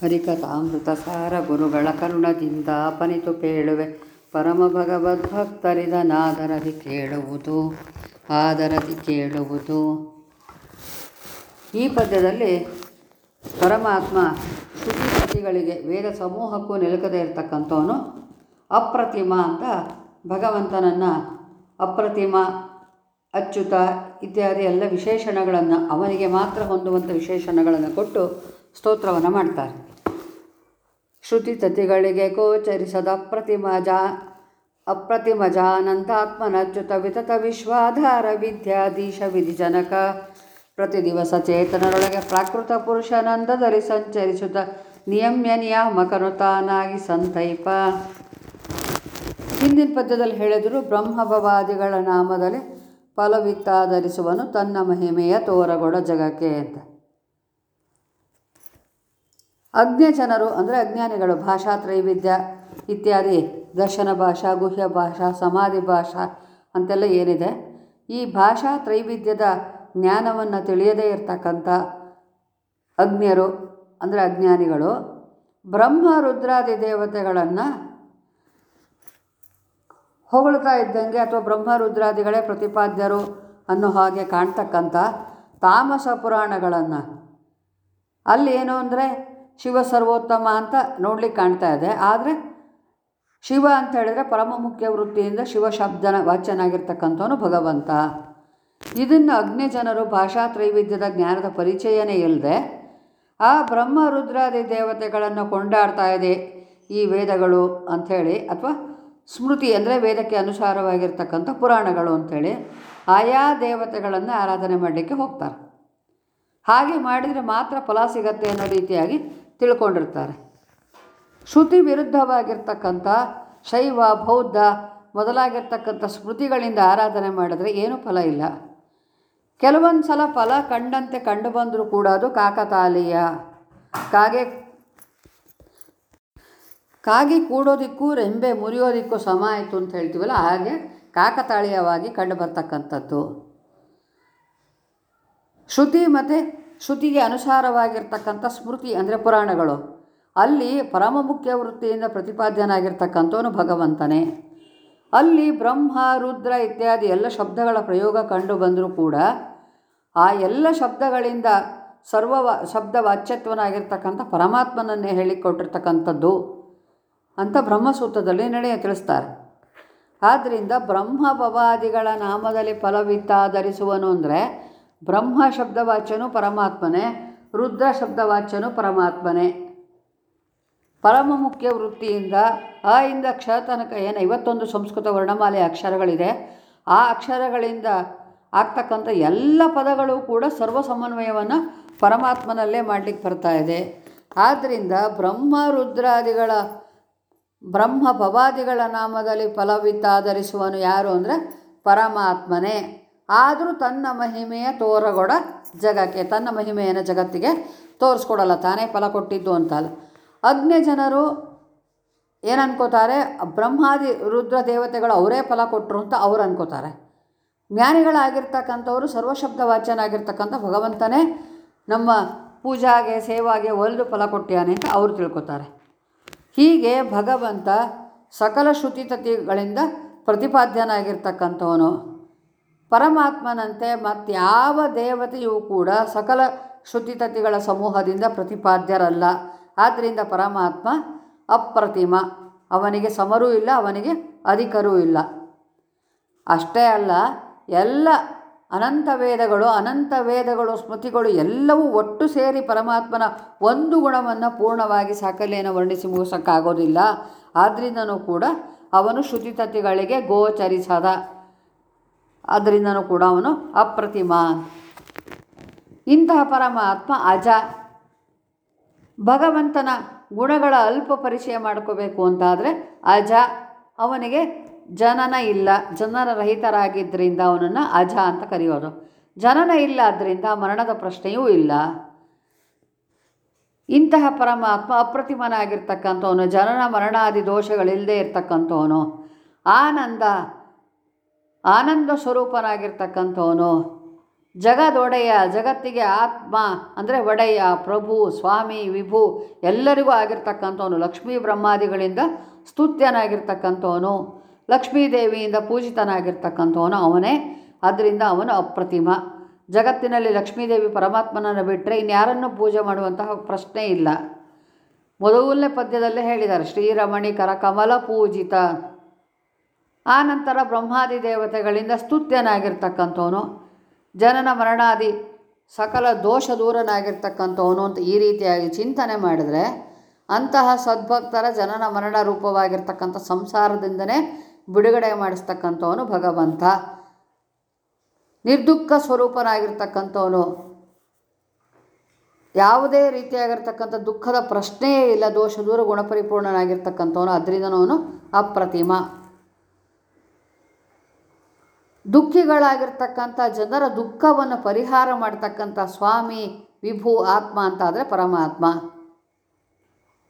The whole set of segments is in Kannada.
ಹರಿಕಥಾಮೃತ ಸಾರ ಗುರುಗಳ ಕರುಣದಿಂದ ಅಪನಿತು ಪೇಳುವೆ. ಪರಮ ಭಗವದ್ಭಕ್ತರಿದನಾದರದಿ ಕೇಳುವುದು, ಆದರದಿ ಕೇಳುವುದು. ಈ ಪದ್ಯದಲ್ಲಿ ಪರಮಾತ್ಮ ಶ್ರುತಿಪತಿಗಳಿಗೆ ವೇದ ಸಮೂಹಕ್ಕೂ ನಿಲುಕದೇ ಇರತಕ್ಕಂಥವನು ಅಪ್ರತಿಮ ಅಂತ ಭಗವಂತನನ್ನು ಅಪ್ರತಿಮ, ಅಚ್ಯುತ ಇತ್ಯಾದಿ ಎಲ್ಲ ವಿಶೇಷಣಗಳನ್ನು ಅವನಿಗೆ ಮಾತ್ರ ಹೊಂದುವಂಥ ವಿಶೇಷಣಗಳನ್ನು ಕೊಟ್ಟು ಸ್ತೋತ್ರವನ್ನು ಮಾಡ್ತಾರೆ. ಶ್ರುತಿ ತತಿಗಳಿಗೆ ಗೋಚರಿಸದ ಅಪ್ರತಿಮ ಅಪ್ರತಿಮಜಾನಂದಾತ್ಮನಚ್ಯುತ ವಿತತ ವಿಶ್ವಾಧಾರ ವಿದ್ಯಾಧೀಶ ವಿಧಿಜನಕ. ಪ್ರತಿ ದಿವಸ ಚೇತನರೊಳಗೆ ಪ್ರಾಕೃತ ಪುರುಷಾನಂದದಲ್ಲಿ ಸಂಚರಿಸುತ್ತ ನಿಯಮ್ಯ ನಿಯಾಮಕನು ತಾನಾಗಿ ಸಂತೈಪ. ಹಿಂದಿನ ಪದ್ಯದಲ್ಲಿ ಹೇಳಿದರು, ಬ್ರಹ್ಮಭವಾದಿಗಳ ನಾಮದಲ್ಲಿ ಫಲವಿತ್ತಾಧರಿಸುವನು ತನ್ನ ಮಹಿಮೆಯ ತೋರಗೊಡ ಜಗಕ್ಕೆ ಅಂತ. ಅಜ್ಞ ಜನರು ಅಂದರೆ ಅಜ್ಞಾನಿಗಳು, ಭಾಷಾ ತ್ರೈವಿಧ್ಯ ಇತ್ಯಾದಿ, ದರ್ಶನ ಭಾಷಾ, ಗುಹ್ಯ ಭಾಷಾ, ಸಮಾಧಿ ಭಾಷಾ ಅಂತೆಲ್ಲ ಏನಿದೆ. ಈ ಭಾಷಾ ತ್ರೈವಿಧ್ಯದ ಜ್ಞಾನವನ್ನು ತಿಳಿಯದೇ ಇರತಕ್ಕಂಥ ಅಜ್ಞರು ಅಂದರೆ ಅಜ್ಞಾನಿಗಳು, ಬ್ರಹ್ಮ ರುದ್ರಾದಿ ದೇವತೆಗಳನ್ನು ಹೊಗಳ್ತಾ ಇದ್ದಂಗೆ ಅಥವಾ ಬ್ರಹ್ಮ ರುದ್ರಾದಿಗಳೇ ಪ್ರತಿಪಾದ್ಯರು ಅನ್ನೋ ಹಾಗೆ ಕಾಣ್ತಕ್ಕಂಥ ತಾಮಸ ಪುರಾಣಗಳನ್ನು. ಅಲ್ಲಿ ಏನು ಅಂದರೆ ಶಿವ ಸರ್ವೋತ್ತಮ ಅಂತ ನೋಡ್ಲಿಕ್ಕೆ ಕಾಣ್ತಾ ಇದೆ. ಆದರೆ ಶಿವ ಅಂತ ಹೇಳಿದರೆ ಪರಮ ಮುಖ್ಯ ವೃತ್ತಿಯಿಂದ ಶಿವ ಶಬ್ದನ ವಾಚ್ಯನಾಗಿರ್ತಕ್ಕಂಥವನು ಭಗವಂತ. ಇದನ್ನು ಅಗ್ನಿ ಜನರು ಭಾಷಾ ತ್ರೈವಿಧ್ಯದ ಜ್ಞಾನದ ಪರಿಚಯನೇ ಇಲ್ಲದೆ ಆ ಬ್ರಹ್ಮ ರುದ್ರಾದಿ ದೇವತೆಗಳನ್ನು ಕೊಂಡಾಡ್ತಾ ಇದೆ ಈ ವೇದಗಳು ಅಂಥೇಳಿ, ಅಥವಾ ಸ್ಮೃತಿ ಅಂದರೆ ವೇದಕ್ಕೆ ಅನುಸಾರವಾಗಿರ್ತಕ್ಕಂಥ ಪುರಾಣಗಳು ಅಂಥೇಳಿ ಆಯಾ ದೇವತೆಗಳನ್ನು ಆರಾಧನೆ ಮಾಡಲಿಕ್ಕೆ ಹೋಗ್ತಾರೆ. ಹಾಗೆ ಮಾಡಿದರೆ ಮಾತ್ರ ಫಲ ಸಿಗತ್ತೆ ಅನ್ನೋ ರೀತಿಯಾಗಿ ತಿಳ್ಕೊಂಡಿರ್ತಾರೆ. ಶ್ರುತಿ ವಿರುದ್ಧವಾಗಿರ್ತಕ್ಕಂಥ ಶೈವ, ಬೌದ್ಧ ಮೊದಲಾಗಿರ್ತಕ್ಕಂಥ ಸ್ಮೃತಿಗಳಿಂದ ಆರಾಧನೆ ಮಾಡಿದ್ರೆ ಏನೂ ಫಲ ಇಲ್ಲ. ಕೆಲವೊಂದು ಸಲ ಫಲ ಕಂಡಂತೆ ಕಂಡು ಬಂದರೂ ಕೂಡ ಅದು ಕಾಕತಾಲೀಯ ಕಾಗೆ, ಕಾಗಿ ಕೂಡೋದಿಕ್ಕೂ, ರೆಂಬೆ ಮುರಿಯೋದಿಕ್ಕೂ ಸಮ ಆಯಿತು ಅಂತ ಹೇಳ್ತೀವಲ್ಲ, ಹಾಗೆ ಕಾಕತಾಳೀಯವಾಗಿ ಕಂಡು ಬರ್ತಕ್ಕಂಥದ್ದು. ಶ್ರುತಿ ಮತ್ತು ಶ್ರುತಿಗೆ ಅನುಸಾರವಾಗಿರ್ತಕ್ಕಂಥ ಸ್ಮೃತಿ, ಅಂದರೆ ಪುರಾಣಗಳು. ಅಲ್ಲಿ ಪರಮ ಮುಖ್ಯ ವೃತ್ತಿಯಿಂದ ಪ್ರತಿಪಾದ್ಯನಾಗಿರ್ತಕ್ಕಂಥವನು ಭಗವಂತನೇ. ಅಲ್ಲಿ ಬ್ರಹ್ಮ, ರುದ್ರ ಇತ್ಯಾದಿ ಎಲ್ಲ ಶಬ್ದಗಳ ಪ್ರಯೋಗ ಕಂಡು ಬಂದರೂ ಕೂಡ ಆ ಎಲ್ಲ ಶಬ್ದಗಳಿಂದ ಸರ್ವ ಶಬ್ದ ವಾಚ್ಯತ್ವನಾಗಿರ್ತಕ್ಕಂಥ ಪರಮಾತ್ಮನನ್ನೇ ಹೇಳಿಕೊಟ್ಟಿರ್ತಕ್ಕಂಥದ್ದು ಅಂತ ಬ್ರಹ್ಮಸೂತ್ರದಲ್ಲಿ ನಡೆಯ ತಿಳಿಸ್ತಾರೆ. ಆದ್ದರಿಂದ ಬ್ರಹ್ಮ ಭವಾದಿಗಳ ನಾಮದಲ್ಲಿ ಫಲವಿತ್ತಾಧರಿಸುವನು ಅಂದರೆ ಬ್ರಹ್ಮ ಶಬ್ದವಾಚ್ಯನು ಪರಮಾತ್ಮನೇ, ರುದ್ರ ಶಬ್ದವಾಚ್ಯನು ಪರಮಾತ್ಮನೇ. ಪರಮ ಮುಖ್ಯ ವೃತ್ತಿಯಿಂದ, ಅ ಇಂದ ಕ್ಷ ತನಕ ಏನು ಐವತ್ತೊಂದು ಸಂಸ್ಕೃತ ವರ್ಣಮಾಲೆ ಅಕ್ಷರಗಳಿದೆ, ಆ ಅಕ್ಷರಗಳಿಂದ ಆಗ್ತಕ್ಕಂಥ ಎಲ್ಲ ಪದಗಳು ಕೂಡ ಸರ್ವ ಸಮನ್ವಯವನ್ನು ಪರಮಾತ್ಮನಲ್ಲೇ ಮಾಡಲಿಕ್ಕೆ ಬರ್ತಾ ಇದೆ. ಆದ್ದರಿಂದ ಬ್ರಹ್ಮ, ರುದ್ರಾದಿಗಳ, ಬ್ರಹ್ಮ ಭವಾದಿಗಳ ನಾಮದಲ್ಲಿ ಫಲವಿತ್ತಾಧರಿಸುವನು ಯಾರು ಅಂದರೆ ಪರಮಾತ್ಮನೇ. ಆದರೂ ತನ್ನ ಮಹಿಮೆಯ ತೋರಗೊಡ ಜಗಕ್ಕೆ, ತನ್ನ ಮಹಿಮೆಯನ್ನು ಜಗತ್ತಿಗೆ ತೋರಿಸ್ಕೊಡಲ್ಲ, ತಾನೇ ಫಲ ಕೊಟ್ಟಿದ್ದು ಅಂತಲ್ಲ. ಅಗ್ನಿ ಜನರು ಏನು ಬ್ರಹ್ಮಾದಿ ರುದ್ರ ದೇವತೆಗಳು ಅವರೇ ಫಲ ಕೊಟ್ಟರು ಅಂತ ಅವ್ರು ಅನ್ಕೋತಾರೆ. ಜ್ಞಾನಿಗಳಾಗಿರ್ತಕ್ಕಂಥವರು ಸರ್ವಶಬ್ದ ವಾಚ್ಯನಾಗಿರ್ತಕ್ಕಂಥ ಭಗವಂತನೇ ನಮ್ಮ ಪೂಜಾಗೆ, ಸೇವಾಗೆ ಒಲಿದು ಫಲ ಕೊಟ್ಟಿಯಾನೆ ಅಂತ ಅವರು ತಿಳ್ಕೊತಾರೆ. ಹೀಗೆ ಭಗವಂತ ಸಕಲ ಶ್ರುತಿತತಿಗಳಿಂದ ಪ್ರತಿಪಾದ್ಯನಾಗಿರ್ತಕ್ಕಂಥವನು. ಪರಮಾತ್ಮನಂತೆ ಮತ್ಯಾವ ದೇವತೆಯೂ ಕೂಡ ಸಕಲ ಶ್ರುತಿತತಿಗಳ ಸಮೂಹದಿಂದ ಪ್ರತಿಪಾದ್ಯರಲ್ಲ. ಆದ್ದರಿಂದ ಪರಮಾತ್ಮ ಅಪ್ರತಿಮ. ಅವನಿಗೆ ಸಮರೂ ಇಲ್ಲ, ಅವನಿಗೆ ಅಧಿಕರೂ ಇಲ್ಲ. ಅಷ್ಟೇ ಅಲ್ಲ, ಎಲ್ಲ ಅನಂತ ವೇದಗಳು ಅನಂತ ವೇದಗಳು, ಸ್ಮೃತಿಗಳು ಎಲ್ಲವೂ ಒಟ್ಟು ಸೇರಿ ಪರಮಾತ್ಮನ ಒಂದು ಗುಣವನ್ನು ಪೂರ್ಣವಾಗಿ ಸಕಲೇನ ವರ್ಣಿಸಿ ಮುಗಿಸೋಕ್ಕಾಗೋದಿಲ್ಲ. ಆದ್ದರಿಂದನೂ ಕೂಡ ಅವನು ಶ್ರುತಿತತಿಗಳಿಗೆ ಗೋಚರಿಸದ. ಅದರಿಂದನೂ ಕೂಡ ಅವನು ಅಪ್ರತಿಮ. ಇಂತಹ ಪರಮಾತ್ಮ ಅಜ. ಭಗವಂತನ ಗುಣಗಳ ಅಲ್ಪ ಪರಿಚಯ ಮಾಡ್ಕೋಬೇಕು ಅಂತಾದರೆ ಅಜ. ಅವನಿಗೆ ಜನನ ಇಲ್ಲ, ಜನನ ರಹಿತರಾಗಿದ್ದರಿಂದ ಅವನನ್ನು ಅಜ ಅಂತ ಕರೆಯೋದು. ಜನನ ಇಲ್ಲ ಆದ್ದರಿಂದ ಮರಣದ ಪ್ರಶ್ನೆಯೂ ಇಲ್ಲ. ಇಂತಹ ಪರಮಾತ್ಮ ಅಪ್ರತಿಮನಾಗಿರ್ತಕ್ಕಂಥವನು, ಜನನ ಮರಣಾದಿ ದೋಷಗಳಿಲ್ಲದೆ ಇರ್ತಕ್ಕಂಥವನು. ಆನಂದ ಆನಂದ ಸ್ವರೂಪನಾಗಿರ್ತಕ್ಕಂಥವನು. ಜಗದೊಡೆಯ, ಜಗತ್ತಿಗೆ ಆತ್ಮ, ಅಂದರೆ ಒಡೆಯ, ಪ್ರಭು, ಸ್ವಾಮಿ, ವಿಭು, ಎಲ್ಲರಿಗೂ ಆಗಿರ್ತಕ್ಕಂಥವನು. ಲಕ್ಷ್ಮೀ ಬ್ರಹ್ಮಾದಿಗಳಿಂದ ಸ್ತುತ್ಯನಾಗಿರ್ತಕ್ಕಂಥವನು. ಲಕ್ಷ್ಮೀದೇವಿಯಿಂದ ಪೂಜಿತನಾಗಿರ್ತಕ್ಕಂಥವನು ಅವನೇ. ಆದ್ದರಿಂದ ಅವನು ಅಪ್ರತಿಮ. ಜಗತ್ತಿನಲ್ಲಿ ಲಕ್ಷ್ಮೀದೇವಿ ಪರಮಾತ್ಮನನ್ನು ಬಿಟ್ಟರೆ ಇನ್ಯಾರನ್ನು ಪೂಜೆ ಮಾಡುವಂತಹ ಪ್ರಶ್ನೆ ಇಲ್ಲ. ಮೊದಲನೇ ಪದ್ಯದಲ್ಲೇ ಹೇಳಿದ್ದಾರೆ, ಶ್ರೀರಮಣಿಕರ ಕರಕಮಲ ಪೂಜಿತ. ಆ ನಂತರ ಬ್ರಹ್ಮಾದಿ ದೇವತೆಗಳಿಂದ ಸ್ತುತ್ಯನಾಗಿರ್ತಕ್ಕಂಥವನು, ಜನನ ಮರಣಾದಿ ಸಕಲ ದೋಷ ದೂರನಾಗಿರ್ತಕ್ಕಂಥವನು ಅಂತ ಈ ರೀತಿಯಾಗಿ ಚಿಂತನೆ ಮಾಡಿದರೆ ಅಂತಹ ಸದ್ಭಕ್ತರ ಜನನ ಮರಣ ರೂಪವಾಗಿರ್ತಕ್ಕಂಥ ಸಂಸಾರದಿಂದನೇ ಬಿಡುಗಡೆ ಮಾಡಿಸ್ತಕ್ಕಂಥವನು ಭಗವಂತ. ನಿರ್ದುಃಖ ಸ್ವರೂಪನಾಗಿರ್ತಕ್ಕಂಥವನು. ಯಾವುದೇ ರೀತಿಯಾಗಿರ್ತಕ್ಕಂಥ ದುಃಖದ ಪ್ರಶ್ನೆಯೇ ಇಲ್ಲ, ದೋಷ ದೂರ ಗುಣಪರಿಪೂರ್ಣನಾಗಿರ್ತಕ್ಕಂಥವನು, ಅದರಿಂದನೂ ಅವನು ಅಪ್ರತಿಮ. ದುಃಖಿಗಳಾಗಿರ್ತಕ್ಕಂಥ ಜನರ ದುಃಖವನ್ನು ಪರಿಹಾರ ಮಾಡ್ತಕ್ಕಂಥ ಸ್ವಾಮಿ, ವಿಭು, ಆತ್ಮ ಅಂತ ಆದರೆ ಪರಮಾತ್ಮ.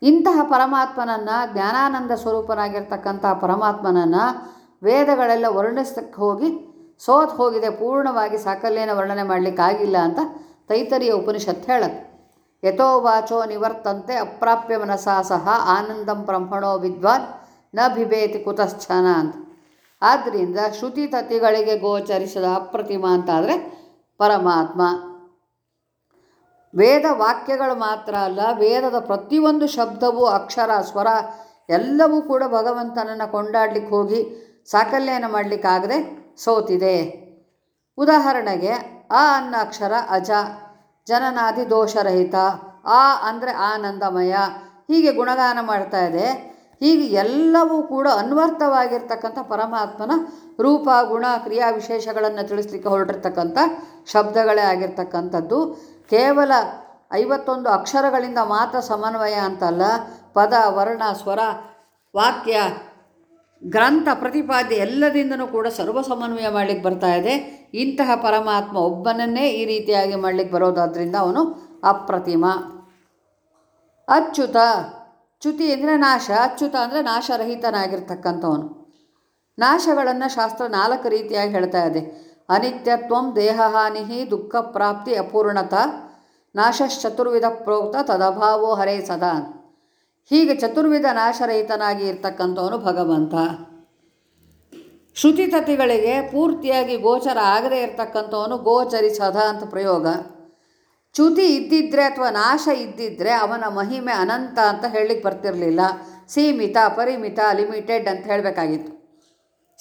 ಇಂತಹ ಪರಮಾತ್ಮನನ್ನು ಜ್ಞಾನಾನಂದ ಸ್ವರೂಪನಾಗಿರ್ತಕ್ಕಂಥ ಪರಮಾತ್ಮನನ್ನು ವೇದಗಳೆಲ್ಲ ವರ್ಣಿಸಕ್ಕೆ ಹೋಗಿ, ಸೋತ್ ಹೋಗಿದೆ, ಪೂರ್ಣವಾಗಿ ಸಾಕಲ್ಯನ ವರ್ಣನೆ ಮಾಡಲಿಕ್ಕಾಗಿಲ್ಲ ಅಂತ ತೈತರಿಯ ಉಪನಿಷತ್ ಹೇಳುತ್ತೆ. ಯಥೋ ವಾಚೋ ನಿವರ್ತಂತೆ ಅಪ್ರಾಪ್ಯ ಮನಸಾ ಸಹ ಆನಂದಂ ಬ್ರಹ್ಮಣೋ ವಿದ್ವಾನ್ನ ಬಿಬೇತಿ ಕುತಶ್ಚನ ಅಂತ. ಆದ್ದರಿಂದ ಶ್ರುತಿ ತತಿಗಳಿಗೆ ಗೋಚರಿಸದ ಅಪ್ರತಿಮ ಅಂತಾದರೆ ಪರಮಾತ್ಮ. ವೇದ ವಾಕ್ಯಗಳು ಮಾತ್ರ ಅಲ್ಲ, ವೇದದ ಪ್ರತಿಯೊಂದು ಶಬ್ದವು ಅಕ್ಷರ, ಸ್ವರ ಎಲ್ಲವೂ ಕೂಡ ಭಗವಂತನನ್ನು ಕೊಂಡಾಡ್ಲಿಕ್ಕೆ ಹೋಗಿ ಸಾಕಲ್ಯನ ಮಾಡಲಿಕ್ಕಾಗದೆ ಸೋತಿದೆ. ಉದಾಹರಣೆಗೆ, ಆ ಅನ್ನ ಅಕ್ಷರ ಅಜ, ಜನನಾದಿ ದೋಷರಹಿತ, ಆ ಅಂದರೆ ಆನಂದಮಯ, ಹೀಗೆ ಗುಣಗಾನ ಮಾಡ್ತಾ ಇದೆ. ಹೀಗೆ ಎಲ್ಲವೂ ಕೂಡ ಅನ್ವರ್ಥವಾಗಿರ್ತಕ್ಕಂಥ ಪರಮಾತ್ಮನ ರೂಪ, ಗುಣ, ಕ್ರಿಯಾ ವಿಶೇಷಗಳನ್ನು ತಿಳಿಸ್ಲಿಕ್ಕೆ ಹೊರಟಿರ್ತಕ್ಕಂಥ ಶಬ್ದಗಳೇ ಆಗಿರ್ತಕ್ಕಂಥದ್ದು. ಕೇವಲ ಐವತ್ತೊಂದು ಅಕ್ಷರಗಳಿಂದ ಮಾತ್ರ ಸಮನ್ವಯ ಅಂತಲ್ಲ. ಪದ, ವರ್ಣ, ಸ್ವರ, ವಾಕ್ಯ, ಗ್ರಂಥ, ಪ್ರತಿಪಾದ್ಯ ಎಲ್ಲದಿಂದನೂ ಕೂಡ ಸರ್ವ ಸಮನ್ವಯ ಮಾಡಲಿಕ್ಕೆ ಬರ್ತಾ ಇದೆ. ಇಂತಹ ಪರಮಾತ್ಮ ಒಬ್ಬನನ್ನೇ ಈ ರೀತಿಯಾಗಿ ಮಾಡಲಿಕ್ಕೆ ಬರೋದಾದ್ರಿಂದ ಅವನು ಅಪ್ರತಿಮ. ಅಚ್ಯುತ. ಚ್ಯುತಿ ಅಂದರೆ ನಾಶ, ಅಚ್ಯುತ ಅಂದರೆ ನಾಶರಹಿತನಾಗಿರ್ತಕ್ಕಂಥವನು. ನಾಶಗಳನ್ನು ಶಾಸ್ತ್ರ ನಾಲ್ಕು ರೀತಿಯಾಗಿ ಹೇಳ್ತಾ ಇದೆ. ಅನಿತ್ಯತ್ವಂ ದೇಹಹಾನಿ ದುಃಖ ಪ್ರಾಪ್ತಿ ಅಪೂರ್ಣತ, ನಾಶಶ್ಚತುರ್ವಿಧ ಪ್ರೋಕ್ತ ತದಭಾವೋ ಹರೇ ಸದಾ. ಹೀಗೆ ಚತುರ್ವಿಧ ನಾಶರಹಿತನಾಗಿ ಇರ್ತಕ್ಕಂಥವನು ಭಗವಂತ. ಶ್ರುತಿ ತತಿಗಳಿಗೆ ಪೂರ್ತಿಯಾಗಿ ಗೋಚರ ಆಗದೇ ಇರತಕ್ಕಂಥವನು ಗೋಚರಿಸದ ಅಂತ ಪ್ರಯೋಗ. ಚ್ಯುತಿ ಇದ್ದಿದ್ರೆ ಅಥವಾ ನಾಶ ಇದ್ದಿದ್ರೆ ಅವನ ಮಹಿಮೆ ಅನಂತ ಅಂತ ಹೇಳಲಿಕ್ಕೆ ಬರ್ತಿರಲಿಲ್ಲ. ಸೀಮಿತ, ಪರಿಮಿತ, ಲಿಮಿಟೆಡ್ ಅಂತ ಹೇಳಬೇಕಾಗಿತ್ತು.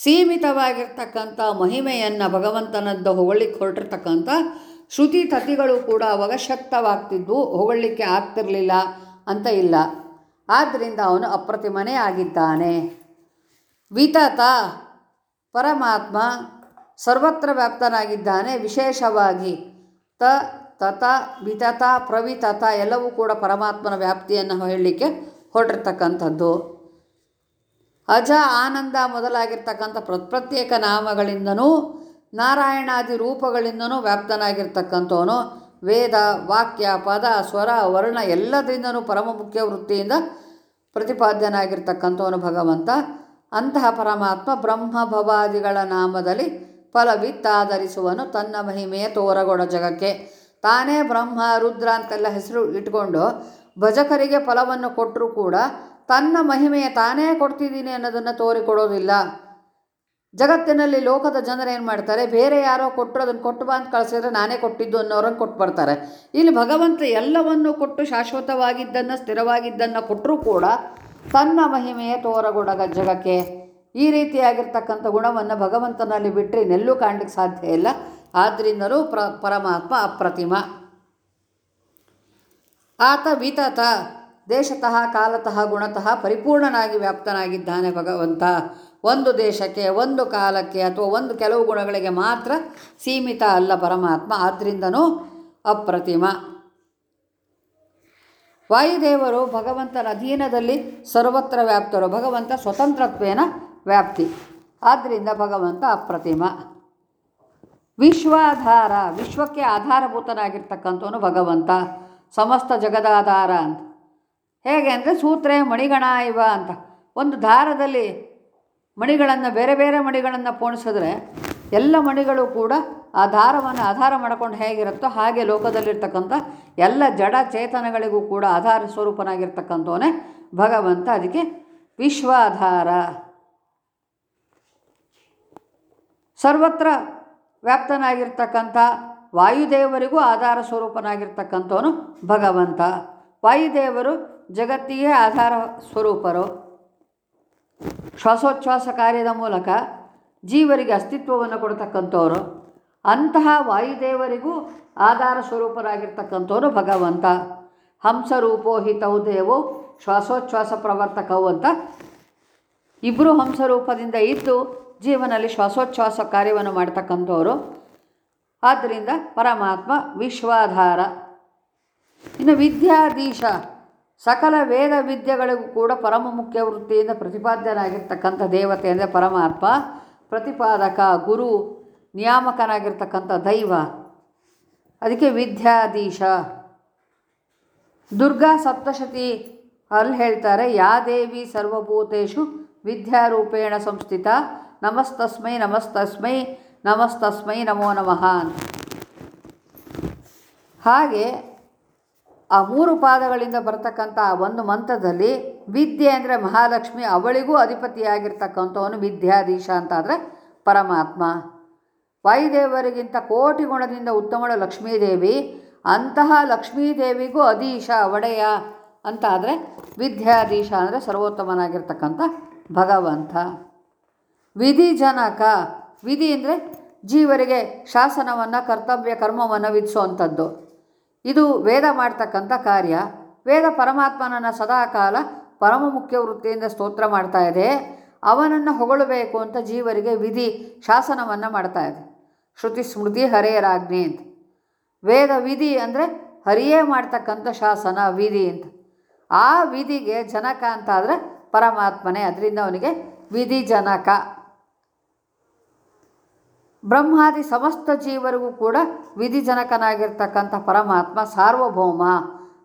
ಸೀಮಿತವಾಗಿರ್ತಕ್ಕಂಥ ಮಹಿಮೆಯನ್ನು ಭಗವಂತನದ್ದು ಹೊಗಳಿಕ್ಕೆ ಹೊರಟಿರ್ತಕ್ಕಂಥ ಶ್ರುತಿ ತತಿಗಳು ಕೂಡ ಅವಾಗ ಶಕ್ತವಾಗ್ತಿದ್ವು. ಹೊಗಳಲಿಕ್ಕೆ ಆಗ್ತಿರಲಿಲ್ಲ ಅಂತ ಇಲ್ಲ. ಆದ್ದರಿಂದ ಅವನು ಅಪ್ರತಿಮನೇ ಆಗಿದ್ದಾನೆ. ವಿತತ, ಪರಮಾತ್ಮ ಸರ್ವತ್ರ ವ್ಯಾಪ್ತನಾಗಿದ್ದಾನೆ ವಿಶೇಷವಾಗಿ. ತ ತತ, ವಿತತ, ಪ್ರವಿತತ ಎಲ್ಲವೂ ಕೂಡ ಪರಮಾತ್ಮನ ವ್ಯಾಪ್ತಿಯನ್ನು ಹೇಳಲಿಕ್ಕೆ ಹೊರಟಿರ್ತಕ್ಕಂಥದ್ದು. ಅಜ ಆನಂದ ಮೊದಲಾಗಿರ್ತಕ್ಕಂಥ ಪ್ರತ್ಯೇಕ ನಾಮಗಳಿಂದನೂ, ನಾರಾಯಣಾದಿ ರೂಪಗಳಿಂದನೂ ವ್ಯಾಪ್ತನಾಗಿರ್ತಕ್ಕಂಥವನು. ವೇದ, ವಾಕ್ಯ, ಪದ, ಸ್ವರ, ವರ್ಣ ಎಲ್ಲದರಿಂದನೂ ಪರಮ ಮುಖ್ಯ ವೃತ್ತಿಯಿಂದ ಪ್ರತಿಪಾದ್ಯನಾಗಿರ್ತಕ್ಕಂಥವನು ಭಗವಂತ. ಅಂತಹ ಪರಮಾತ್ಮ ಬ್ರಹ್ಮ ಭವಾದಿಗಳ ನಾಮದಲ್ಲಿ ಫಲವಿತ್ತಾಧರಿಸುವನು ತನ್ನ ಮಹಿಮೆಯ ತೋರಗೊಡ ಜಗಕ್ಕೆ. ತಾನೇ ಬ್ರಹ್ಮ, ರುದ್ರ ಅಂತೆಲ್ಲ ಹೆಸರು ಇಟ್ಕೊಂಡು ಭಜಕರಿಗೆ ಫಲವನ್ನು ಕೊಟ್ಟರೂ ಕೂಡ ತನ್ನ ಮಹಿಮೆಯ ತಾನೇ ಕೊಡ್ತಿದ್ದೀನಿ ಅನ್ನೋದನ್ನು ತೋರಿಕೊಡೋದಿಲ್ಲ. ಜಗತ್ತಿನಲ್ಲಿ ಲೋಕದ ಜನರು ಏನು ಮಾಡ್ತಾರೆ, ಬೇರೆ ಯಾರೋ ಕೊಟ್ಟರು ಅದನ್ನು ಕೊಟ್ಟು ಬಾ ಅಂತ ಕಳಿಸಿದ್ರೆ ನಾನೇ ಕೊಟ್ಟಿದ್ದು ಅನ್ನೋರನ್ನು ಕೊಟ್ಟು ಬರ್ತಾರೆ. ಇಲ್ಲಿ ಭಗವಂತ ಎಲ್ಲವನ್ನು ಕೊಟ್ಟು ಶಾಶ್ವತವಾಗಿದ್ದನ್ನು, ಸ್ಥಿರವಾಗಿದ್ದನ್ನು ಕೊಟ್ಟರೂ ಕೂಡ ತನ್ನ ಮಹಿಮೆಯ ತೋರಗೊಡಗ ಜಗಕ್ಕೆ ಈ ರೀತಿಯಾಗಿರ್ತಕ್ಕಂಥ ಗುಣವನ್ನು ಭಗವಂತನಲ್ಲಿ ಬಿಟ್ಟರೆ ನೆಲ್ಲೂ ಕಾಣಲಿಕ್ಕೆ ಸಾಧ್ಯ ಇಲ್ಲ. ಆದ್ದರಿಂದಲೂ ಪ್ರ, ಪರಮಾತ್ಮ ಅಪ್ರತಿಮ. ಆತ ವಿತತ, ದೇಶತಃ, ಕಾಲತಃ, ಗುಣತಃ ಪರಿಪೂರ್ಣನಾಗಿ ವ್ಯಾಪ್ತನಾಗಿದ್ದಾನೆ ಭಗವಂತ. ಒಂದು ದೇಶಕ್ಕೆ, ಒಂದು ಕಾಲಕ್ಕೆ ಅಥವಾ ಒಂದು ಕೆಲವು ಗುಣಗಳಿಗೆ ಮಾತ್ರ ಸೀಮಿತ ಅಲ್ಲ ಪರಮಾತ್ಮ, ಆದ್ದರಿಂದನೂ ಅಪ್ರತಿಮ. ವಾಯುದೇವರು ಭಗವಂತನ ಅಧೀನದಲ್ಲಿ ಸರ್ವತ್ರ ವ್ಯಾಪ್ತರು. ಭಗವಂತ ಸ್ವತಂತ್ರತ್ವೇನ ವ್ಯಾಪ್ತಿ. ಆದ್ದರಿಂದ ಭಗವಂತ ಅಪ್ರತಿಮ. ವಿಶ್ವಾಧಾರ, ವಿಶ್ವಕ್ಕೆ ಆಧಾರಭೂತನಾಗಿರ್ತಕ್ಕಂಥವನು ಭಗವಂತ. ಸಮಸ್ತ ಜಗದಾಧಾರ ಅಂತ. ಹೇಗೆ ಅಂದರೆ ಸೂತ್ರೆ ಮಣಿಗಣ ಇವ ಅಂತ. ಒಂದು ದಾರದಲ್ಲಿ ಮಣಿಗಳನ್ನು, ಬೇರೆ ಬೇರೆ ಮಣಿಗಳನ್ನು ಪೋಣಿಸಿದ್ರೆ ಎಲ್ಲ ಮಣಿಗಳು ಕೂಡ ಆ ದಾರವನ್ನು ಆಧಾರ ಮಾಡಿಕೊಂಡು ಹೇಗಿರುತ್ತೋ ಹಾಗೆ ಲೋಕದಲ್ಲಿರ್ತಕ್ಕಂಥ ಎಲ್ಲ ಜಡ ಚೇತನಗಳಿಗೂ ಕೂಡ ಆಧಾರ ಸ್ವರೂಪನಾಗಿರ್ತಕ್ಕಂಥವನೇ ಭಗವಂತ. ಅದಕ್ಕೆ ವಿಶ್ವಾಧಾರ. ಸರ್ವತ್ರ ವ್ಯಾಪ್ತನಾಗಿರ್ತಕ್ಕಂಥ ವಾಯುದೇವರಿಗೂ ಆಧಾರ ಸ್ವರೂಪನಾಗಿರ್ತಕ್ಕಂಥವನು ಭಗವಂತ. ವಾಯುದೇವರು ಜಗತ್ತಿಗೆ ಆಧಾರ ಸ್ವರೂಪರು. ಶ್ವಾಸೋಚ್ಛ್ವಾಸ ಕಾರ್ಯದ ಮೂಲಕ ಜೀವರಿಗೆ ಅಸ್ತಿತ್ವವನ್ನು ಕೊಡತಕ್ಕಂಥವರು. ಅಂತಹ ವಾಯುದೇವರಿಗೂ ಆಧಾರ ಸ್ವರೂಪರಾಗಿರ್ತಕ್ಕಂಥವನು ಭಗವಂತ. ಹಂಸರೂಪೋ ಹಿತವು ದೇವೋ ಶ್ವಾಸೋಚ್ಛ್ವಾಸ ಪ್ರವರ್ತಕವು ಅಂತ ಇಬ್ಬರು ಹಂಸರೂಪದಿಂದ ಇದ್ದು ಜೀವನಲ್ಲಿ ಶ್ವಾಸೋಚ್ಛ್ವಾಸ ಕಾರ್ಯವನ್ನು ಮಾಡ್ತಕ್ಕಂಥವರು. ಆದ್ದರಿಂದ ಪರಮಾತ್ಮ ವಿಶ್ವಾಧಾರ. ಇನ್ನು ವಿದ್ಯಾಧೀಶ, ಸಕಲ ವೇದ ವಿದ್ಯೆಗಳಿಗೂ ಕೂಡ ಪರಮ ಮುಖ್ಯ ವೃತ್ತಿಯಿಂದ ಪ್ರತಿಪಾದ್ಯನಾಗಿರ್ತಕ್ಕಂಥ ದೇವತೆ ಅಂದರೆ ಪರಮಾತ್ಮ, ಪ್ರತಿಪಾದಕ, ಗುರು, ನಿಯಾಮಕನಾಗಿರ್ತಕ್ಕಂಥ ದೈವ. ಅದಕ್ಕೆ ವಿದ್ಯಾಧೀಶ. ದುರ್ಗಾ ಸಪ್ತಶತಿ ಅಲ್ಲಿ ಹೇಳ್ತಾರೆ, ಯಾ ದೇವಿ ಸರ್ವಭೂತೇಶು ವಿದ್ಯಾರೂಪೇಣ ಸಂಸ್ಥಿತ ನಮಸ್ತಸ್ಮೈ ನಮಸ್ತಸ್ಮೈ ನಮಸ್ತಸ್ಮೈ ನಮೋ ನಮಃ ಅಂತ. ಹಾಗೆ ಆ ಮೂರು ಪಾದಗಳಿಂದ ಬರ್ತಕ್ಕಂಥ ಆ ಒಂದು ಮಂತ್ರದಲ್ಲಿ ವಿದ್ಯೆ ಅಂದರೆ ಮಹಾಲಕ್ಷ್ಮಿ, ಅವಳಿಗೂ ಅಧಿಪತಿಯಾಗಿರ್ತಕ್ಕಂಥವನು ವಿದ್ಯಾಧೀಶ ಅಂತಾದರೆ ಪರಮಾತ್ಮ. ವಾಯುದೇವರಿಗಿಂತ ಕೋಟಿ ಗುಣದಿಂದ ಉತ್ತಮಳು ಲಕ್ಷ್ಮೀದೇವಿ, ಅಂತಹ ಲಕ್ಷ್ಮೀದೇವಿಗೂ ಅಧೀಶ ಒಡೆಯ ಅಂತಾದರೆ ವಿದ್ಯಾಧೀಶ ಅಂದರೆ ಸರ್ವೋತ್ತಮನಾಗಿರ್ತಕ್ಕಂಥ ಭಗವಂತ. ವಿಧಿ ಜನಕ ವಿಧಿ ಅಂದರೆ ಜೀವರಿಗೆ ಶಾಸನವನ್ನು, ಕರ್ತವ್ಯ ಕರ್ಮವನ್ನು ವಿಧಿಸುವಂಥದ್ದು. ಇದು ವೇದ ಮಾಡ್ತಕ್ಕಂಥ ಕಾರ್ಯ. ವೇದ ಪರಮಾತ್ಮನನ್ನು ಸದಾಕಾಲ ಪರಮ ಮುಖ್ಯ ವೃತ್ತಿಯಿಂದ ಸ್ತೋತ್ರ ಮಾಡ್ತಾ ಇದೆ. ಅವನನ್ನು ಹೊಗಳಬೇಕು ಅಂತ ಜೀವರಿಗೆ ವಿಧಿ, ಶಾಸನವನ್ನು ಮಾಡ್ತಾ ಇದೆ. ಶ್ರುತಿ ಸ್ಮೃತಿ ಹರೆಯರಾಜ್ಞೆ ಅಂತ. ವೇದ ವಿಧಿ ಅಂದರೆ ಹರಿಯೇ ಮಾಡ್ತಕ್ಕಂಥ ಶಾಸನ, ವಿಧಿ ಅಂತ. ಆ ವಿಧಿಗೆ ಜನಕ ಅಂತ ಆದರೆ ಪರಮಾತ್ಮನೇ. ಅದರಿಂದ ಅವನಿಗೆ ವಿಧಿ ಜನಕ ಬ್ರಹ್ಮಾದಿ ಸಮಸ್ತ ಜೀವರಿಗೂ ಕೂಡ ವಿಧಿಜನಕನಾಗಿರ್ತಕ್ಕಂಥ ಪರಮಾತ್ಮ ಸಾರ್ವಭೌಮ.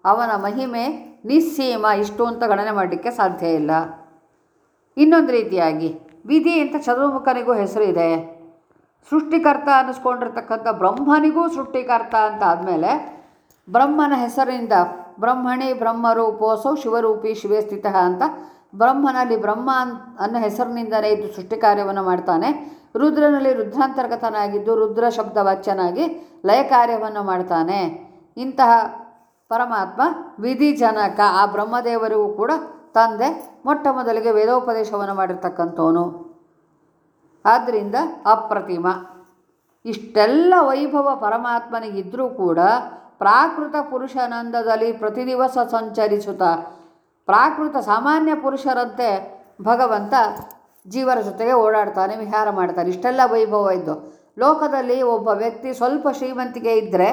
ಅವನ ಮಹಿಮೆ ನಿಸ್ಸೀಮ. ಇಷ್ಟು ಅಂತ ಗಣನೆ ಮಾಡಲಿಕ್ಕೆ ಸಾಧ್ಯ ಇಲ್ಲ. ಇನ್ನೊಂದು ರೀತಿಯಾಗಿ, ವಿಧಿ ಅಂತ ಚತುರ್ಮುಖನಿಗೂ ಹೆಸರು ಇದೆ. ಸೃಷ್ಟಿಕರ್ತ ಅನ್ನಿಸ್ಕೊಂಡಿರ್ತಕ್ಕಂಥ ಬ್ರಹ್ಮನಿಗೂ ಸೃಷ್ಟಿಕರ್ತ ಅಂತ ಆದಮೇಲೆ ಬ್ರಹ್ಮನ ಹೆಸರಿನಿಂದ ಬ್ರಹ್ಮಣಿ, ಬ್ರಹ್ಮರೂಪೋಸೌ, ಶಿವರೂಪಿ, ಶಿವೇ ಸ್ಥಿತ ಅಂತ ಬ್ರಹ್ಮನಲ್ಲಿ ಬ್ರಹ್ಮ ಅನ್- ಅನ್ನೋ ಹೆಸರಿನಿಂದಲೇ ಇದು ಸೃಷ್ಟಿ ಕಾರ್ಯವನ್ನು ಮಾಡ್ತಾನೆ. ರುದ್ರನಲ್ಲಿ ರುದ್ರಾಂತರ್ಗತನಾಗಿದ್ದು ರುದ್ರ ಶಬ್ದವಾಚ್ಯನಾಗಿ ಲಯ ಕಾರ್ಯವನ್ನು ಮಾಡ್ತಾನೆ. ಇಂತಹ ಪರಮಾತ್ಮ ವಿಧಿ ಜನಕ ಆ ಬ್ರಹ್ಮದೇವರಿಗೂ ಕೂಡ ತಂದೆ, ಮೊಟ್ಟ ಮೊದಲಿಗೆ ವೇದೋಪದೇಶವನ್ನು ಮಾಡಿರ್ತಕ್ಕಂಥವನು. ಆದ್ದರಿಂದ ಅಪ್ರತಿಮ. ಇಷ್ಟೆಲ್ಲ ವೈಭವ ಪರಮಾತ್ಮನಿಗಿದ್ದರೂ ಕೂಡ ಪ್ರಾಕೃತ ಪುರುಷಾನಂದದಲ್ಲಿ ಪ್ರತಿ ದಿವಸ ಸಂಚರಿಸುತ್ತಾ, ಪ್ರಾಕೃತ ಸಾಮಾನ್ಯ ಪುರುಷರಂತೆ ಭಗವಂತ ಜೀವರ ಜೊತೆಗೆ ಓಡಾಡ್ತಾನೆ, ವಿಹಾರ ಮಾಡ್ತಾನೆ. ಇಷ್ಟೆಲ್ಲ ವೈಭವ ಇದ್ದು, ಲೋಕದಲ್ಲಿ ಒಬ್ಬ ವ್ಯಕ್ತಿ ಸ್ವಲ್ಪ ಶ್ರೀಮಂತಿಕೆ ಇದ್ದರೆ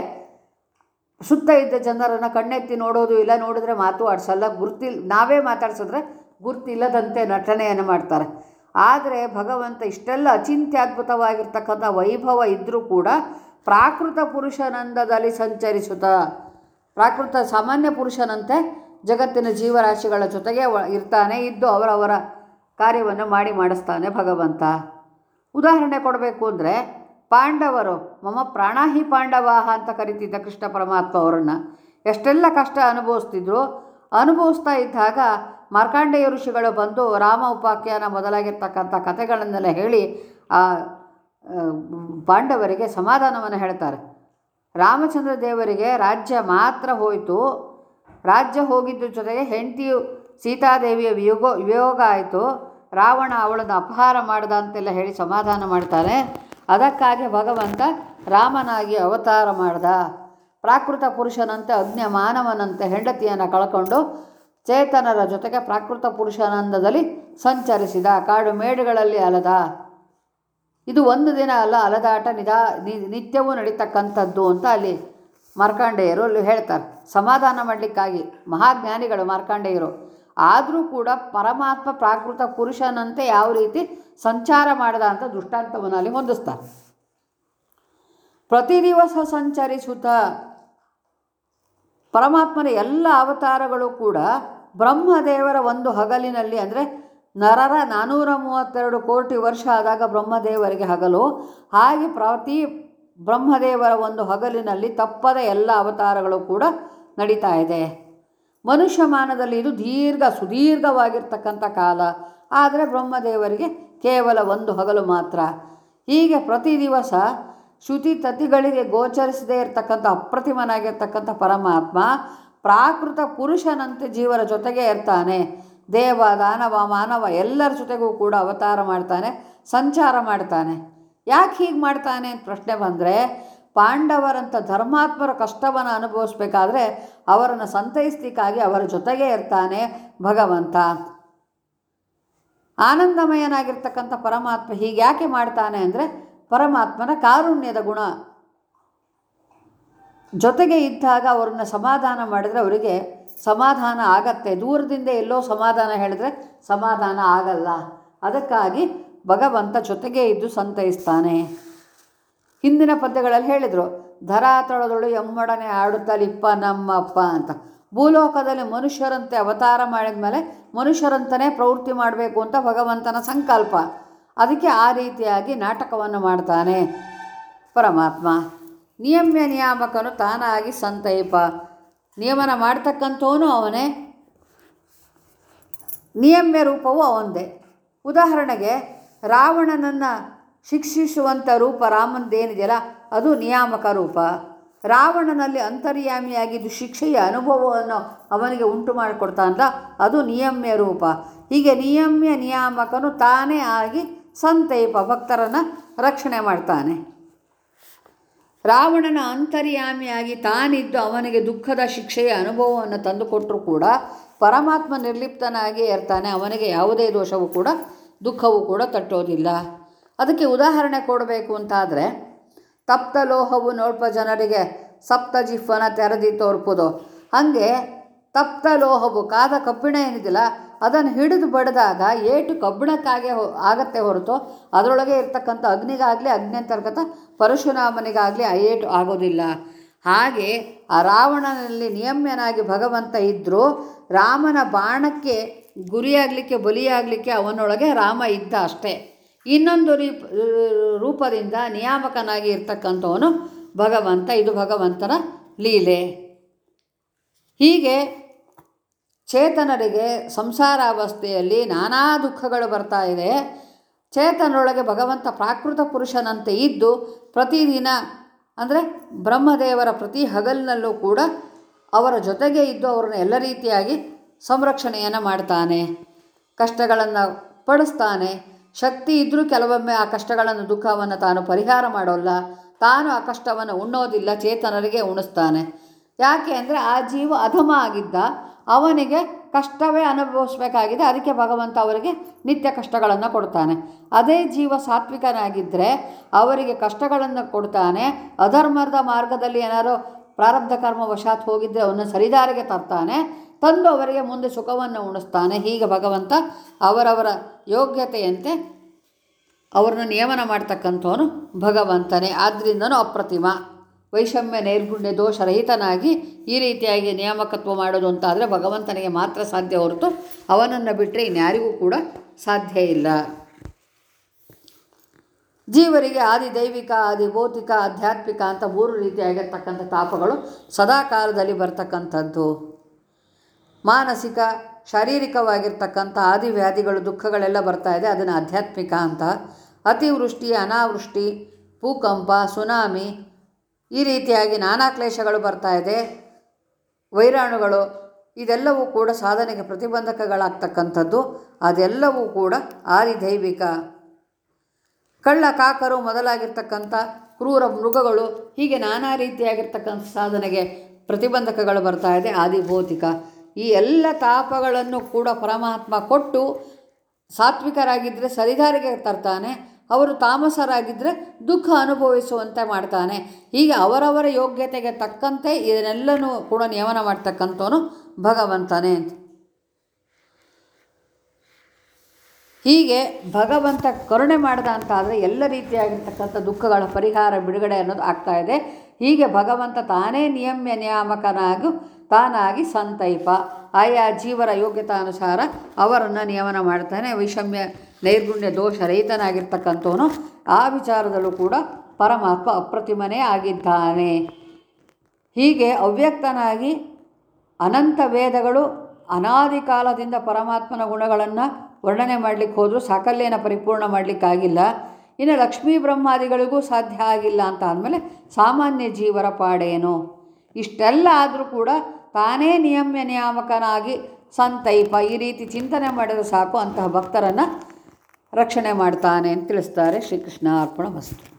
ಸುತ್ತ ಇದ್ದ ಜನರನ್ನು ಕಣ್ಣೆತ್ತಿ ನೋಡೋದು ಇಲ್ಲ, ನೋಡಿದ್ರೆ ಮಾತು ಆಡಿಸಲ್ಲ ಗುರ್ತಿಲ್ ನಾವೇ ಮಾತಾಡ್ಸಿದ್ರೆ ಗುರ್ತಿಲ್ಲದಂತೆ ನಟನೆಯನ್ನು ಮಾಡ್ತಾರೆ. ಆದರೆ ಭಗವಂತ ಇಷ್ಟೆಲ್ಲ ಅಚಿಂತ್ಯದ್ಭುತವಾಗಿರ್ತಕ್ಕಂಥ ವೈಭವ ಇದ್ದರೂ ಕೂಡ ಪ್ರಾಕೃತ ಪುರುಷನಂದದಲ್ಲಿ ಸಂಚರಿಸುತ್ತಾ, ಪ್ರಾಕೃತ ಸಾಮಾನ್ಯ ಪುರುಷನಂತೆ ಜಗತ್ತಿನ ಜೀವರಾಶಿಗಳ ಜೊತೆಗೆ ಇರ್ತಾನೆ. ಇದ್ದು ಅವರವರ ಕಾರ್ಯವನ್ನು ಮಾಡಿ ಮಾಡಿಸ್ತಾನೆ ಭಗವಂತ. ಉದಾಹರಣೆ ಕೊಡಬೇಕು ಅಂದರೆ, ಪಾಂಡವರು, ಮಮ ಪ್ರಾಣಾಹಿ ಪಾಂಡವಾಹ ಅಂತ ಕರಿತಿದ್ದ ಕೃಷ್ಣ ಪರಮಾತ್ಮ ಅವರನ್ನು, ಎಷ್ಟೆಲ್ಲ ಕಷ್ಟ ಅನುಭವಿಸ್ತಿದ್ರು, ಅನುಭವಿಸ್ತಾ ಇದ್ದಾಗ ಮಾರ್ಕಾಂಡೇಯ ಋಷಿಗಳು ಬಂದು ರಾಮ ಉಪಾಖ್ಯಾನ ಮೊದಲಾಗಿರ್ತಕ್ಕಂಥ ಕಥೆಗಳನ್ನೆಲ್ಲ ಹೇಳಿ ಆ, ಪಾಂಡವರಿಗೆ ಸಮಾಧಾನವನ್ನು ಹೇಳ್ತಾರೆ. ರಾಮಚಂದ್ರ ದೇವರಿಗೆ ರಾಜ್ಯ ಮಾತ್ರ ಹೋಯಿತು. ರಾಜ್ಯ ಹೋಗಿದ್ದ ಜೊತೆಗೆ ಹೆಂಡತಿಯು ಸೀತಾದೇವಿಯ ವಿಯೋಗ ವಿಯೋಗ ಆಯಿತು. ರಾವಣ ಅವಳನ್ನು ಅಪಹಾರ ಮಾಡ್ದ ಅಂತೆಲ್ಲ ಹೇಳಿ ಸಮಾಧಾನ ಮಾಡ್ತಾನೆ. ಅದಕ್ಕಾಗಿ ಭಗವಂತ ರಾಮನಾಗಿ ಅವತಾರ ಮಾಡ್ದ. ಪ್ರಾಕೃತ ಪುರುಷನಂತೆ ಅಗ್ನಿಯ ಮಾನವನಂತೆ ಹೆಂಡತಿಯನ್ನು ಕಳ್ಕೊಂಡು ಚೇತನರ ಜೊತೆಗೆ ಪ್ರಾಕೃತ ಪುರುಷಾನಂದದಲ್ಲಿ ಸಂಚರಿಸಿದ. ಕಾಡು ಮೇಡುಗಳಲ್ಲಿ ಅಲದ. ಇದು ಒಂದು ದಿನ ಅಲ್ಲ, ಅಲದಾಟ ನಿದಾ ನಿತ್ಯವೂ ನಡೀತಕ್ಕಂಥದ್ದು ಅಂತ ಅಲ್ಲಿ ಮಾರ್ಕಾಂಡೇಯರು ಅಲ್ಲಿ ಹೇಳ್ತಾರೆ. ಸಮಾಧಾನ ಮಾಡಲಿಕ್ಕಾಗಿ ಮಹಾಜ್ಞಾನಿಗಳು ಮಾರ್ಕಾಂಡೇಯರು. ಆದರೂ ಕೂಡ ಪರಮಾತ್ಮ ಪ್ರಾಕೃತ ಪುರುಷನಂತೆ ಯಾವ ರೀತಿ ಸಂಚಾರ ಮಾಡಿದ ಅಂತ ದೃಷ್ಟಾಂತವನ್ನು ಅಲ್ಲಿ ಹೊಂದಿಸ್ತಾರೆ. ಪ್ರತಿ ದಿವಸ ಸಂಚರಿಸುತ್ತ ಪರಮಾತ್ಮನ ಎಲ್ಲ ಅವತಾರಗಳು ಕೂಡ ಬ್ರಹ್ಮದೇವರ ಒಂದು ಹಗಲಿನಲ್ಲಿ ಅಂದರೆ ನರರ ನಾನ್ನೂರ ಮೂವತ್ತೆರಡು ಕೋಟಿ ವರ್ಷ ಆದಾಗ ಬ್ರಹ್ಮದೇವರಿಗೆ ಹಗಲು. ಹಾಗೆ ಪ್ರತಿ ಬ್ರಹ್ಮದೇವರ ಒಂದು ಹಗಲಿನಲ್ಲಿ ತಪ್ಪದ ಎಲ್ಲ ಅವತಾರಗಳು ಕೂಡ ನಡೀತಾ ಇದೆ. ಮನುಷ್ಯಮಾನದಲ್ಲಿ ಇದು ದೀರ್ಘ, ಸುದೀರ್ಘವಾಗಿರ್ತಕ್ಕಂಥ ಕಾಲ. ಆದರೆ ಬ್ರಹ್ಮದೇವರಿಗೆ ಕೇವಲ ಒಂದು ಹಗಲು ಮಾತ್ರ. ಹೀಗೆ ಪ್ರತಿ ದಿವಸ ಶ್ರುತಿ ತತಿಗಳಿಗೆ ಗೋಚರಿಸದೇ ಇರತಕ್ಕಂಥ ಅಪ್ರತಿಮನಾಗಿರ್ತಕ್ಕಂಥ ಪರಮಾತ್ಮ ಪ್ರಾಕೃತ ಪುರುಷನಂತೆ ಜೀವರ ಜೊತೆಗೆ ಇರ್ತಾನೆ. ದೇವ, ದಾನವ, ಮಾನವ ಎಲ್ಲರ ಜೊತೆಗೂ ಕೂಡ ಅವತಾರ ಮಾಡ್ತಾನೆ, ಸಂಚಾರ ಮಾಡ್ತಾನೆ. ಯಾಕೆ ಹೀಗೆ ಮಾಡ್ತಾನೆ ಅಂತ ಪ್ರಶ್ನೆ ಬಂದರೆ ಪಾಂಡವರಂಥ ಧರ್ಮಾತ್ಮರ ಕಷ್ಟವನ್ನು ಅನುಭವಿಸ್ಬೇಕಾದ್ರೆ ಅವರನ್ನು ಸಂತೈಸ್ಲಿಕ್ಕಾಗಿ ಅವರ ಜೊತೆಗೇ ಇರ್ತಾನೆ ಭಗವಂತ. ಆನಂದಮಯನಾಗಿರ್ತಕ್ಕಂಥ ಪರಮಾತ್ಮ ಹೀಗೆ ಯಾಕೆ ಮಾಡ್ತಾನೆ ಅಂದರೆ ಪರಮಾತ್ಮನ ಕಾರುಣ್ಯದ ಗುಣ. ಜೊತೆಗೆ ಇದ್ದಾಗ ಅವ್ರನ್ನ ಸಮಾಧಾನ ಮಾಡಿದರೆ ಅವರಿಗೆ ಸಮಾಧಾನ ಆಗತ್ತೆ. ದೂರದಿಂದ ಎಲ್ಲೋ ಸಮಾಧಾನ ಹೇಳಿದ್ರೆ ಸಮಾಧಾನ ಆಗಲ್ಲ. ಅದಕ್ಕಾಗಿ ಭಗವಂತ ಜೊತೆಗೆ ಇದ್ದು ಸಂತೈಸ್ತಾನೆ. ಹಿಂದಿನ ಪದ್ಯಗಳಲ್ಲಿ ಹೇಳಿದರು, ಧರಾತಳದಳು ಎಮ್ಮೊಡನೆ ಆಡುತ್ತಲಿಪ್ಪ ನಮ್ಮಪ್ಪ ಅಂತ. ಭೂಲೋಕದಲ್ಲಿ ಮನುಷ್ಯರಂತೆ ಅವತಾರ ಮಾಡಿದ ಮೇಲೆ ಮನುಷ್ಯರಂತನೇ ಪ್ರವೃತ್ತಿ ಮಾಡಬೇಕು ಅಂತ ಭಗವಂತನ ಸಂಕಲ್ಪ. ಅದಕ್ಕೆ ಆ ರೀತಿಯಾಗಿ ನಾಟಕವನ್ನು ಮಾಡ್ತಾನೆ ಪರಮಾತ್ಮ. ನಿಯಮ್ಯ ನಿಯಾಮಕನು ತಾನಾಗಿ ಸಂತೈಪ. ನಿಯಮನ ಮಾಡ್ತಕ್ಕಂಥವನು ಅವನೇ. ನಿಯಮ್ಯ ರೂಪವೂ ಅವಂದೇ ಉದಾಹರಣೆಗೆ, ರಾವಣನನ್ನು ಶಿಕ್ಷಿಸುವಂಥ ರೂಪ ರಾಮನದೇನಿದೆಯಲ್ಲ ಅದು ನಿಯಾಮಕ ರೂಪ. ರಾವಣನಲ್ಲಿ ಅಂತರ್ಯಾಮಿಯಾಗಿದ್ದು ಶಿಕ್ಷೆಯ ಅನುಭವವನ್ನು ಅವನಿಗೆ ಉಂಟು ಮಾಡಿಕೊಡ್ತಾನಲ್ಲ, ಅದು ನಿಯಮ್ಯ ರೂಪ. ಹೀಗೆ ನಿಯಮ್ಯ ನಿಯಾಮಕನು ತಾನೇ ಆಗಿ ಸಂತೈಪ ಭಕ್ತರನ್ನು ರಕ್ಷಣೆ ಮಾಡ್ತಾನೆ. ರಾವಣನ ಅಂತರ್ಯಾಮಿಯಾಗಿ ತಾನಿದ್ದು ಅವನಿಗೆ ದುಃಖದ ಶಿಕ್ಷೆಯ ಅನುಭವವನ್ನು ತಂದುಕೊಟ್ಟರೂ ಕೂಡ ಪರಮಾತ್ಮ ನಿರ್ಲಿಪ್ತನಾಗಿಯೇ ಇರ್ತಾನೆ, ಅವನಿಗೆ ಯಾವುದೇ ದೋಷವೂ ಕೂಡ, ದುಃಖವೂ ಕೂಡ ತಟ್ಟೋದಿಲ್ಲ. ಅದಕ್ಕೆ ಉದಾಹರಣೆ ಕೊಡಬೇಕು ಅಂತಾದರೆ ತಪ್ತ ಲೋಹವು ನೋಡ್ಪ ಜನರಿಗೆ, ಸಪ್ತ ಜಿಫನ ತೆರೆದಿ ತೋರ್ಪುದು. ಹಾಗೆ ತಪ್ತ ಲೋಹವು ಕಾದ ಕಬ್ಬಿಣ ಏನಿದಿಲ್ಲ, ಅದನ್ನು ಹಿಡಿದು ಬಡಿದಾಗ ಏಟು ಕಬ್ಬಿಣಕ್ಕಾಗೆ ಹೊ, ಆಗತ್ತೆ ಹೊರತು ಅದರೊಳಗೆ ಇರ್ತಕ್ಕಂಥ ಅಗ್ನಿಗಾಗಲಿ, ಅಗ್ನಿಯಂತರ್ಗತ ಪರಶುರಾಮನಿಗಾಗಲಿ ಆ ಏಟು ಆಗೋದಿಲ್ಲ. ಹಾಗೆ ಆ ರಾವಣನಲ್ಲಿ ನಿಯಮ್ಯನಾಗಿ ಭಗವಂತ ಇದ್ದರೂ ರಾಮನ ಬಾಣಕ್ಕೆ ಗುರಿಯಾಗಲಿಕ್ಕೆ ಬಲಿಯಾಗಲಿಕ್ಕೆ ಅವನೊಳಗೆ ರಾಮ ಇದ್ದ ಅಷ್ಟೇ. ಇನ್ನೊಂದು ರೀಪ್ ರೂಪದಿಂದ ನಿಯಾಮಕನಾಗಿ ಇರ್ತಕ್ಕಂಥವನು ಭಗವಂತ. ಇದು ಭಗವಂತನ ಲೀಲೆ. ಹೀಗೆ ಚೇತನರಿಗೆ ಸಂಸಾರಾವಸ್ಥೆಯಲ್ಲಿ ನಾನಾ ದುಃಖಗಳು ಬರ್ತಾ ಇದೆ. ಚೇತನರೊಳಗೆ ಭಗವಂತ ಪ್ರಾಕೃತ ಪುರುಷನಂತೆ ಇದ್ದು ಪ್ರತಿದಿನ ಅಂದರೆ ಬ್ರಹ್ಮದೇವರ ಪ್ರತಿ ಹಗಲಿನಲ್ಲೂ ಕೂಡ ಅವರ ಜೊತೆಗೆ ಇದ್ದು ಅವರನ್ನು ಎಲ್ಲ ರೀತಿಯಾಗಿ ಸಂರಕ್ಷಣೆಯನ್ನು ಮಾಡ್ತಾನೆ. ಕಷ್ಟಗಳನ್ನು ಪಡಿಸ್ತಾನೆ. ಶಕ್ತಿ ಇದ್ದರೂ ಕೆಲವೊಮ್ಮೆ ಆ ಕಷ್ಟಗಳನ್ನು, ದುಃಖವನ್ನು ತಾನು ಪರಿಹಾರ ಮಾಡೋಲ್ಲ. ತಾನು ಆ ಕಷ್ಟವನ್ನು ಉಣ್ಣೋದಿಲ್ಲ, ಚೇತನರಿಗೆ ಉಣಿಸ್ತಾನೆ. ಯಾಕೆ ಅಂದರೆ ಆ ಜೀವ ಅಧಮ ಆಗಿದ್ದ, ಅವನಿಗೆ ಕಷ್ಟವೇ ಅನುಭವಿಸ್ಬೇಕಾಗಿದೆ. ಅದಕ್ಕೆ ಭಗವಂತ ಅವರಿಗೆ ನಿತ್ಯ ಕಷ್ಟಗಳನ್ನು ಕೊಡ್ತಾನೆ. ಅದೇ ಜೀವ ಸಾತ್ವಿಕನಾಗಿದ್ದರೆ ಅವರಿಗೆ ಕಷ್ಟಗಳನ್ನು ಕೊಡ್ತಾನೆ. ಅಧರ್ಮದ ಮಾರ್ಗದಲ್ಲಿ ಏನಾದರೂ ಪ್ರಾರಬ್ಧ ಕರ್ಮ ವಶಾತ್ ಹೋಗಿದ್ದರೆ ಅವನ್ನ ಸರಿದಾರಿಗೆ ತರ್ತಾನೆ. ತಂದು ಅವರಿಗೆ ಮುಂದೆ ಸುಖವನ್ನು ಉಣಿಸ್ತಾನೆ. ಹೀಗೆ ಭಗವಂತ ಅವರವರ ಯೋಗ್ಯತೆಯಂತೆ ಅವರನ್ನು ನಿಯಮನ ಮಾಡ್ತಕ್ಕಂಥವನು ಭಗವಂತನೇ. ಆದ್ದರಿಂದನೂ ಅಪ್ರತಿಮ. ವೈಷಮ್ಯ, ನೈರ್ಗುಣ್ಯ, ದೋಷರಹಿತನಾಗಿ ಈ ರೀತಿಯಾಗಿ ನಿಯಾಮಕತ್ವ ಮಾಡೋದು ಅಂತಾದರೆ ಭಗವಂತನಿಗೆ ಮಾತ್ರ ಸಾಧ್ಯ ಹೊರತು ಅವನನ್ನು ಬಿಟ್ಟರೆ ಇನ್ಯಾರಿಗೂ ಕೂಡ ಸಾಧ್ಯ ಇಲ್ಲ. ಜೀವರಿಗೆ ಆದಿ ದೈವಿಕ, ಆದಿ ಭೌತಿಕ, ಆಧ್ಯಾತ್ಮಿಕ ಅಂತ ಮೂರು ರೀತಿಯಾಗಿರ್ತಕ್ಕಂಥ ತಾಪಗಳು ಸದಾಕಾಲದಲ್ಲಿ ಬರ್ತಕ್ಕಂಥದ್ದು. ಮಾನಸಿಕ, ಶಾರೀರಿಕವಾಗಿರ್ತಕ್ಕಂಥ ಆದಿವ್ಯಾಧಿಗಳು, ದುಃಖಗಳೆಲ್ಲ ಬರ್ತಾ ಇದೆ. ಅದನ್ನು ಆಧ್ಯಾತ್ಮಿಕ ಅಂತ. ಅತಿವೃಷ್ಟಿ, ಅನಾವೃಷ್ಟಿ, ಭೂಕಂಪ, ಸುನಾಮಿ ಈ ರೀತಿಯಾಗಿ ನಾನಾ ಕ್ಲೇಶಗಳು ಬರ್ತಾ ಇದೆ. ವೈರಾಣುಗಳು ಇದೆಲ್ಲವೂ ಕೂಡ ಸಾಧನೆಗೆ ಪ್ರತಿಬಂಧಕಗಳಾಗ್ತಕ್ಕಂಥದ್ದು. ಅದೆಲ್ಲವೂ ಕೂಡ ಆದಿದೈವಿಕ. ಕಳ್ಳ, ಕಾಕರು ಮೊದಲಾಗಿರ್ತಕ್ಕಂಥ ಕ್ರೂರ ಮೃಗಗಳು ಹೀಗೆ ನಾನಾ ರೀತಿಯಾಗಿರ್ತಕ್ಕಂಥ ಸಾಧನೆಗೆ ಪ್ರತಿಬಂಧಕಗಳು ಬರ್ತಾ ಇದೆ. ಆದಿಭೌತಿಕ. ಈ ಎಲ್ಲ ತಾಪಗಳನ್ನು ಕೂಡ ಪರಮಾತ್ಮ ಕೊಟ್ಟು ಸಾತ್ವಿಕರಾಗಿದ್ದರೆ ಸರಿದಾರಿಗೆ ತರ್ತಾನೆ, ಅವರು ತಾಮಸರಾಗಿದ್ದರೆ ದುಃಖ ಅನುಭವಿಸುವಂತೆ ಮಾಡ್ತಾನೆ. ಹೀಗೆ ಅವರವರ ಯೋಗ್ಯತೆಗೆ ತಕ್ಕಂತೆ ಇದನ್ನೆಲ್ಲನೂ ಕೂಡ ನಿಯಮನ ಮಾಡ್ತಕ್ಕಂಥವನು ಭಗವಂತನೇ ಅಂತ. ಹೀಗೆ ಭಗವಂತ ಕರುಣೆ ಮಾಡಿದ ಅಂತಾದರೆ ಎಲ್ಲ ರೀತಿಯಾಗಿರ್ತಕ್ಕಂಥ ದುಃಖಗಳ ಪರಿಹಾರ ಬಿಡುಗಡೆ ಅನ್ನೋದು ಆಗ್ತಾ ಇದೆ. ಹೀಗೆ ಭಗವಂತ ತಾನೇ ನಿಯಮ್ಯ ನಿಯಾಮಕನಾಗಿ, ತಾನಾಗಿ ಸಂತೈಪ. ಆಯಾ ಜೀವರ ಯೋಗ್ಯತಾನುಸಾರ ಅವರನ್ನು ನಿಯಮನ ಮಾಡ್ತಾನೆ. ವೈಷಮ್ಯ, ನೈರ್ಗುಣ್ಯ, ದೋಷ ರಹಿತನಾಗಿರ್ತಕ್ಕಂಥವನು ಆ ವಿಚಾರದಲ್ಲೂ ಕೂಡ ಪರಮಾತ್ಮ ಅಪ್ರತಿಮನೇ ಆಗಿದ್ದಾನೆ. ಹೀಗೆ ಅವ್ಯಕ್ತನಾಗಿ ಅನಂತ ವೇದಗಳು ಅನಾದಿ ಕಾಲದಿಂದ ಪರಮಾತ್ಮನ ಗುಣಗಳನ್ನು ವರ್ಣನೆ ಮಾಡಲಿಕ್ಕೆ ಹೋದರೂ ಸಾಕಲ್ಯನ ಪರಿಪೂರ್ಣ ಮಾಡಲಿಕ್ಕಾಗಿಲ್ಲ. ಇನ್ನು ಲಕ್ಷ್ಮೀ ಬ್ರಹ್ಮಾದಿಗಳಿಗೂ ಸಾಧ್ಯ ಆಗಿಲ್ಲ ಅಂತ ಆದಮೇಲೆ ಸಾಮಾನ್ಯ ಜೀವರ ಪಾಡೇನು? ಇಷ್ಟೆಲ್ಲ ಆದರೂ ಕೂಡ ತಾನೇ ನಿಯಮ್ಯ ನಿಯಾಮಕನಾಗಿ ಸಂತೈಪ, ಈ ರೀತಿ ಚಿಂತನೆ ಮಾಡಿದ್ರೆ ಸಾಕು ಅಂತಹ ಭಕ್ತರನ್ನು ರಕ್ಷಣೆ ಮಾಡ್ತಾನೆ ಅಂತ ತಿಳಿಸ್ತಾರೆ ಶ್ರೀಕೃಷ್ಣ ಅರ್ಪಣ ವಸ್ತು.